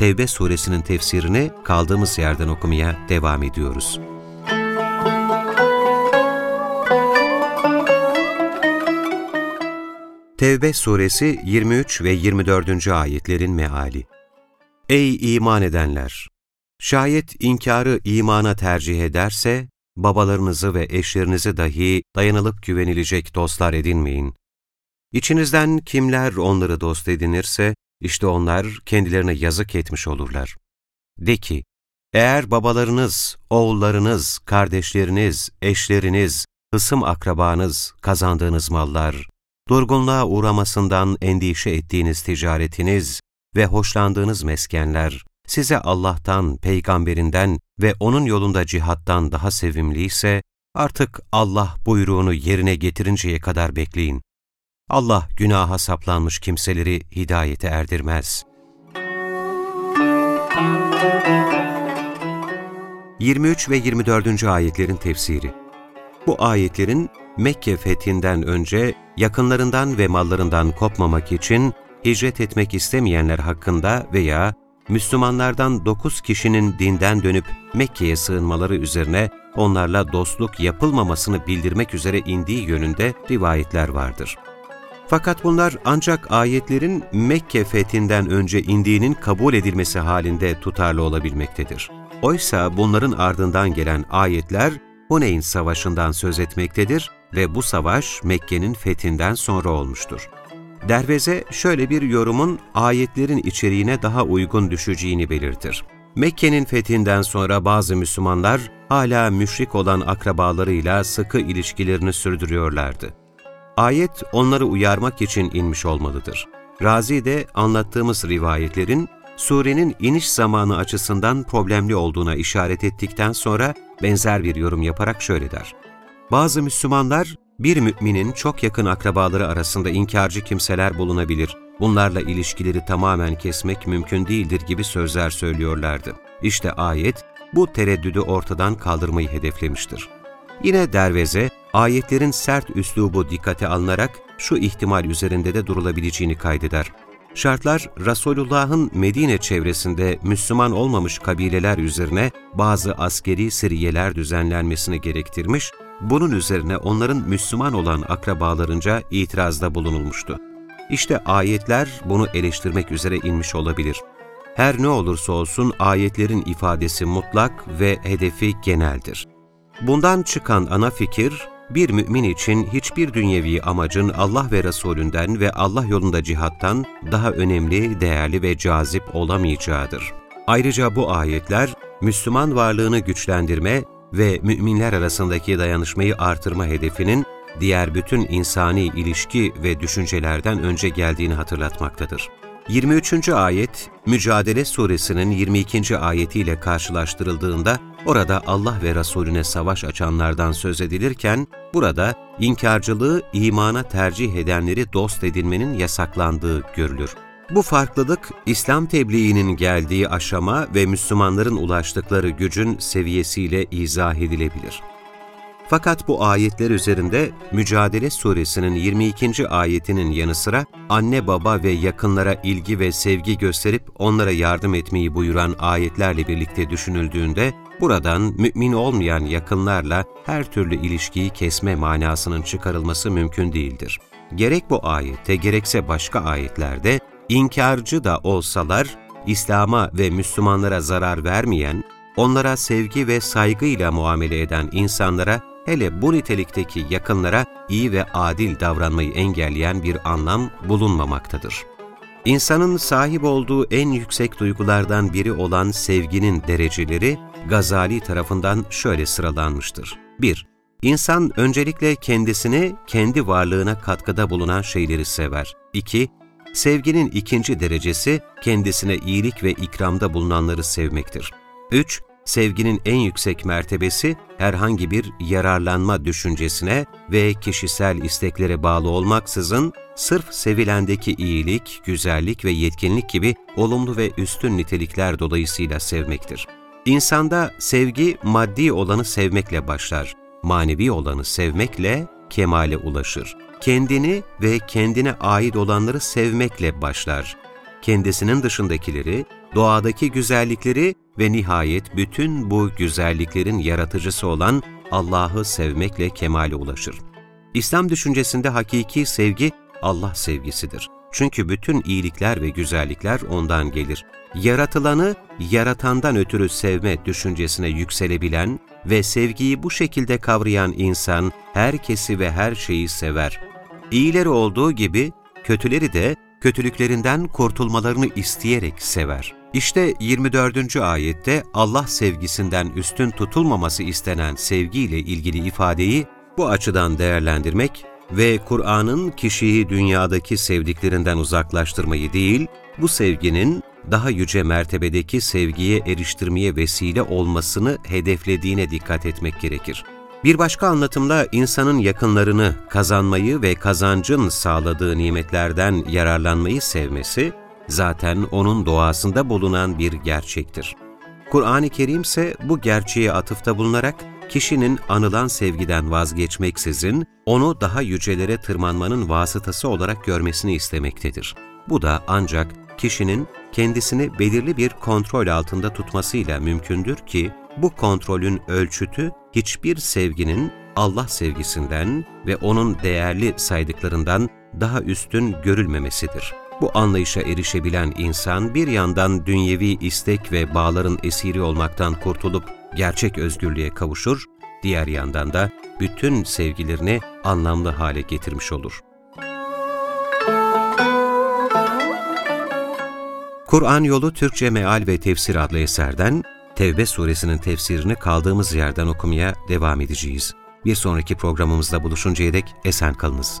Tevbe suresinin tefsirini kaldığımız yerden okumaya devam ediyoruz. Tevbe suresi 23 ve 24. ayetlerin meali. Ey iman edenler! Şayet inkarı imana tercih ederse, babalarınızı ve eşlerinizi dahi dayanılıp güvenilecek dostlar edinmeyin. İçinizden kimler onları dost edinirse, işte onlar kendilerine yazık etmiş olurlar. De ki, eğer babalarınız, oğullarınız, kardeşleriniz, eşleriniz, hısım akrabanız, kazandığınız mallar, durgunluğa uğramasından endişe ettiğiniz ticaretiniz ve hoşlandığınız meskenler, size Allah'tan, peygamberinden ve O'nun yolunda cihattan daha sevimliyse, artık Allah buyruğunu yerine getirinceye kadar bekleyin. Allah günaha saplanmış kimseleri hidayete erdirmez. 23 ve 24. ayetlerin tefsiri Bu ayetlerin Mekke fethinden önce yakınlarından ve mallarından kopmamak için hicret etmek istemeyenler hakkında veya Müslümanlardan dokuz kişinin dinden dönüp Mekke'ye sığınmaları üzerine onlarla dostluk yapılmamasını bildirmek üzere indiği yönünde rivayetler vardır. Fakat bunlar ancak ayetlerin Mekke fethinden önce indiğinin kabul edilmesi halinde tutarlı olabilmektedir. Oysa bunların ardından gelen ayetler Huneyn Savaşı'ndan söz etmektedir ve bu savaş Mekke'nin fethinden sonra olmuştur. Derveze şöyle bir yorumun ayetlerin içeriğine daha uygun düşeceğini belirtir. Mekke'nin fethinden sonra bazı Müslümanlar hala müşrik olan akrabalarıyla sıkı ilişkilerini sürdürüyorlardı. Ayet onları uyarmak için inmiş olmalıdır. Razi de anlattığımız rivayetlerin surenin iniş zamanı açısından problemli olduğuna işaret ettikten sonra benzer bir yorum yaparak şöyle der. Bazı Müslümanlar bir müminin çok yakın akrabaları arasında inkarcı kimseler bulunabilir. Bunlarla ilişkileri tamamen kesmek mümkün değildir gibi sözler söylüyorlardı. İşte ayet bu tereddüdü ortadan kaldırmayı hedeflemiştir. Yine derveze, ayetlerin sert üslubu dikkate alınarak şu ihtimal üzerinde de durulabileceğini kaydeder. Şartlar, Resulullah'ın Medine çevresinde Müslüman olmamış kabileler üzerine bazı askeri seriyeler düzenlenmesini gerektirmiş bunun üzerine onların Müslüman olan akrabalarınca itirazda bulunulmuştu. İşte ayetler bunu eleştirmek üzere inmiş olabilir. Her ne olursa olsun ayetlerin ifadesi mutlak ve hedefi geneldir. Bundan çıkan ana fikir, bir mümin için hiçbir dünyevi amacın Allah ve Resulünden ve Allah yolunda cihattan daha önemli, değerli ve cazip olamayacağıdır. Ayrıca bu ayetler, Müslüman varlığını güçlendirme ve müminler arasındaki dayanışmayı artırma hedefinin diğer bütün insani ilişki ve düşüncelerden önce geldiğini hatırlatmaktadır. 23. ayet, Mücadele suresinin 22. ayetiyle karşılaştırıldığında orada Allah ve Resulüne savaş açanlardan söz edilirken, burada inkarcılığı imana tercih edenleri dost edinmenin yasaklandığı görülür. Bu farklılık, İslam tebliğinin geldiği aşama ve Müslümanların ulaştıkları gücün seviyesiyle izah edilebilir. Fakat bu ayetler üzerinde Mücadele Suresinin 22. ayetinin yanı sıra anne baba ve yakınlara ilgi ve sevgi gösterip onlara yardım etmeyi buyuran ayetlerle birlikte düşünüldüğünde buradan mümin olmayan yakınlarla her türlü ilişkiyi kesme manasının çıkarılması mümkün değildir. Gerek bu ayette gerekse başka ayetlerde inkarcı da olsalar, İslam'a ve Müslümanlara zarar vermeyen, onlara sevgi ve saygıyla muamele eden insanlara, hele bu nitelikteki yakınlara iyi ve adil davranmayı engelleyen bir anlam bulunmamaktadır. İnsanın sahip olduğu en yüksek duygulardan biri olan sevginin dereceleri, Gazali tarafından şöyle sıralanmıştır. 1. İnsan öncelikle kendisini, kendi varlığına katkıda bulunan şeyleri sever. 2. Sevginin ikinci derecesi kendisine iyilik ve ikramda bulunanları sevmektir. 3. Sevginin en yüksek mertebesi herhangi bir yararlanma düşüncesine ve kişisel isteklere bağlı olmaksızın sırf sevilendeki iyilik, güzellik ve yetkinlik gibi olumlu ve üstün nitelikler dolayısıyla sevmektir. İnsanda sevgi maddi olanı sevmekle başlar, manevi olanı sevmekle kemale ulaşır. Kendini ve kendine ait olanları sevmekle başlar. Kendisinin dışındakileri, doğadaki güzellikleri ve nihayet bütün bu güzelliklerin yaratıcısı olan Allah'ı sevmekle kemale ulaşır. İslam düşüncesinde hakiki sevgi Allah sevgisidir. Çünkü bütün iyilikler ve güzellikler ondan gelir. Yaratılanı, yaratandan ötürü sevme düşüncesine yükselebilen ve sevgiyi bu şekilde kavrayan insan herkesi ve her şeyi sever. İyileri olduğu gibi kötüleri de kötülüklerinden kurtulmalarını isteyerek sever. İşte 24. ayette Allah sevgisinden üstün tutulmaması istenen sevgiyle ilgili ifadeyi bu açıdan değerlendirmek ve Kur'an'ın kişiyi dünyadaki sevdiklerinden uzaklaştırmayı değil, bu sevginin daha yüce mertebedeki sevgiye eriştirmeye vesile olmasını hedeflediğine dikkat etmek gerekir. Bir başka anlatımda insanın yakınlarını kazanmayı ve kazancın sağladığı nimetlerden yararlanmayı sevmesi, zaten onun doğasında bulunan bir gerçektir. Kur'an-ı Kerim ise bu gerçeğe atıfta bulunarak, kişinin anılan sevgiden vazgeçmeksizin, onu daha yücelere tırmanmanın vasıtası olarak görmesini istemektedir. Bu da ancak kişinin kendisini belirli bir kontrol altında tutmasıyla mümkündür ki, bu kontrolün ölçütü hiçbir sevginin Allah sevgisinden ve onun değerli saydıklarından daha üstün görülmemesidir. Bu anlayışa erişebilen insan bir yandan dünyevi istek ve bağların esiri olmaktan kurtulup gerçek özgürlüğe kavuşur, diğer yandan da bütün sevgilerini anlamlı hale getirmiş olur. Kur'an Yolu Türkçe Meal ve Tefsir adlı eserden Tevbe suresinin tefsirini kaldığımız yerden okumaya devam edeceğiz. Bir sonraki programımızda buluşuncaya dek esen kalınız.